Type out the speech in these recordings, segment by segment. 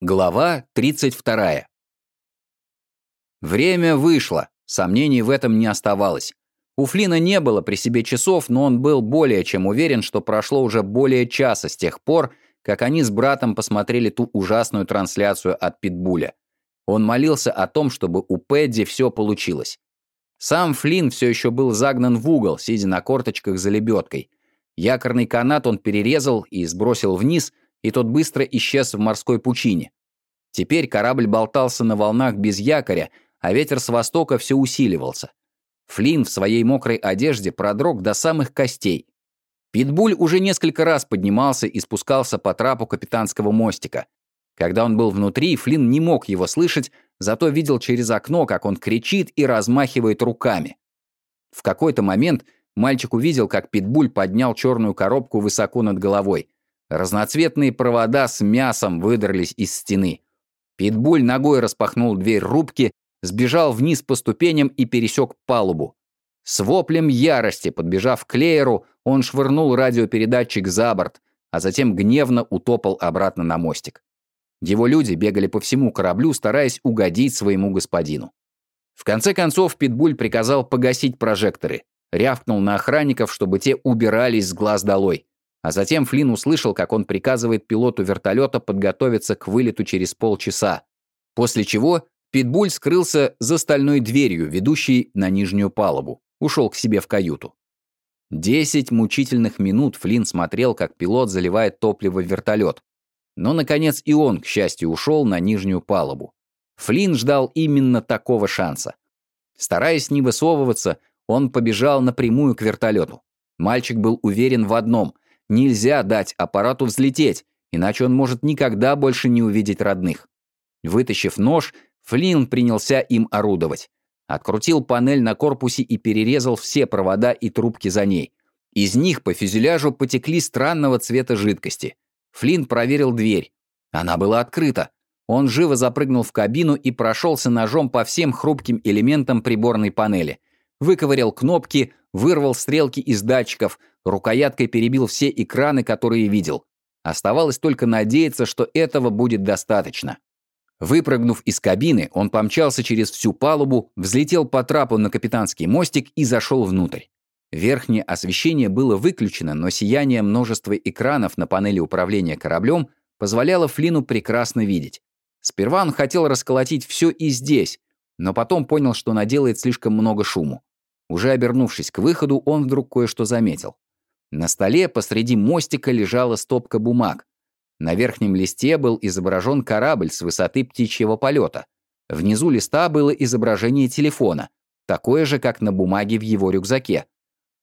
Глава 32. Время вышло, сомнений в этом не оставалось. У Флина не было при себе часов, но он был более чем уверен, что прошло уже более часа с тех пор, как они с братом посмотрели ту ужасную трансляцию от Питбуля. Он молился о том, чтобы у Пэдди все получилось. Сам Флинн все еще был загнан в угол, сидя на корточках за лебедкой. Якорный канат он перерезал и сбросил вниз – и тот быстро исчез в морской пучине. Теперь корабль болтался на волнах без якоря, а ветер с востока все усиливался. Флинн в своей мокрой одежде продрог до самых костей. Питбуль уже несколько раз поднимался и спускался по трапу капитанского мостика. Когда он был внутри, Флинн не мог его слышать, зато видел через окно, как он кричит и размахивает руками. В какой-то момент мальчик увидел, как Питбуль поднял черную коробку высоко над головой. Разноцветные провода с мясом выдрались из стены. Питбуль ногой распахнул дверь рубки, сбежал вниз по ступеням и пересек палубу. С воплем ярости, подбежав к Лееру, он швырнул радиопередатчик за борт, а затем гневно утопал обратно на мостик. Его люди бегали по всему кораблю, стараясь угодить своему господину. В конце концов Питбуль приказал погасить прожекторы, рявкнул на охранников, чтобы те убирались с глаз долой. А затем Флинн услышал, как он приказывает пилоту вертолета подготовиться к вылету через полчаса. После чего Питбуль скрылся за стальной дверью, ведущей на нижнюю палубу. Ушел к себе в каюту. Десять мучительных минут Флинн смотрел, как пилот заливает топливо в вертолет. Но, наконец, и он, к счастью, ушел на нижнюю палубу. Флинн ждал именно такого шанса. Стараясь не высовываться, он побежал напрямую к вертолету. Мальчик был уверен в одном — Нельзя дать аппарату взлететь, иначе он может никогда больше не увидеть родных. Вытащив нож, Флинн принялся им орудовать. Открутил панель на корпусе и перерезал все провода и трубки за ней. Из них по фюзеляжу потекли странного цвета жидкости. Флинн проверил дверь. Она была открыта. Он живо запрыгнул в кабину и прошелся ножом по всем хрупким элементам приборной панели. Выковырял кнопки, вырвал стрелки из датчиков, рукояткой перебил все экраны, которые видел. Оставалось только надеяться, что этого будет достаточно. Выпрыгнув из кабины, он помчался через всю палубу, взлетел по трапу на капитанский мостик и зашел внутрь. Верхнее освещение было выключено, но сияние множества экранов на панели управления кораблем позволяло Флину прекрасно видеть. Сперва он хотел расколотить все и здесь, но потом понял, что наделает слишком много шуму. Уже обернувшись к выходу, он вдруг кое-что заметил. На столе посреди мостика лежала стопка бумаг. На верхнем листе был изображен корабль с высоты птичьего полета. Внизу листа было изображение телефона, такое же, как на бумаге в его рюкзаке.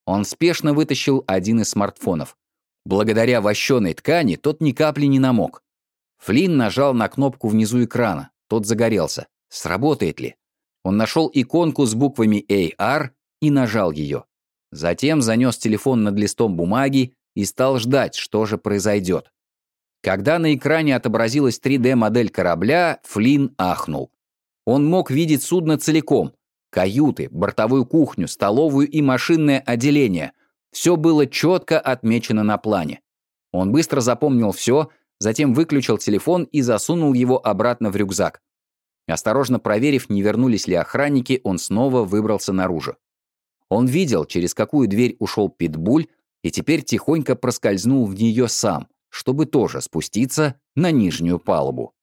Он спешно вытащил один из смартфонов. Благодаря вощеной ткани тот ни капли не намок. Флинн нажал на кнопку внизу экрана. Тот загорелся. Сработает ли? Он нашел иконку с буквами AR и нажал ее. Затем занес телефон над листом бумаги и стал ждать, что же произойдет. Когда на экране отобразилась 3D-модель корабля, Флинн ахнул. Он мог видеть судно целиком. Каюты, бортовую кухню, столовую и машинное отделение. Все было четко отмечено на плане. Он быстро запомнил все, затем выключил телефон и засунул его обратно в рюкзак. Осторожно проверив, не вернулись ли охранники, он снова выбрался наружу. Он видел, через какую дверь ушел Питбуль, и теперь тихонько проскользнул в нее сам, чтобы тоже спуститься на нижнюю палубу.